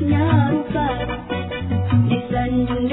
indahnya di Disanjung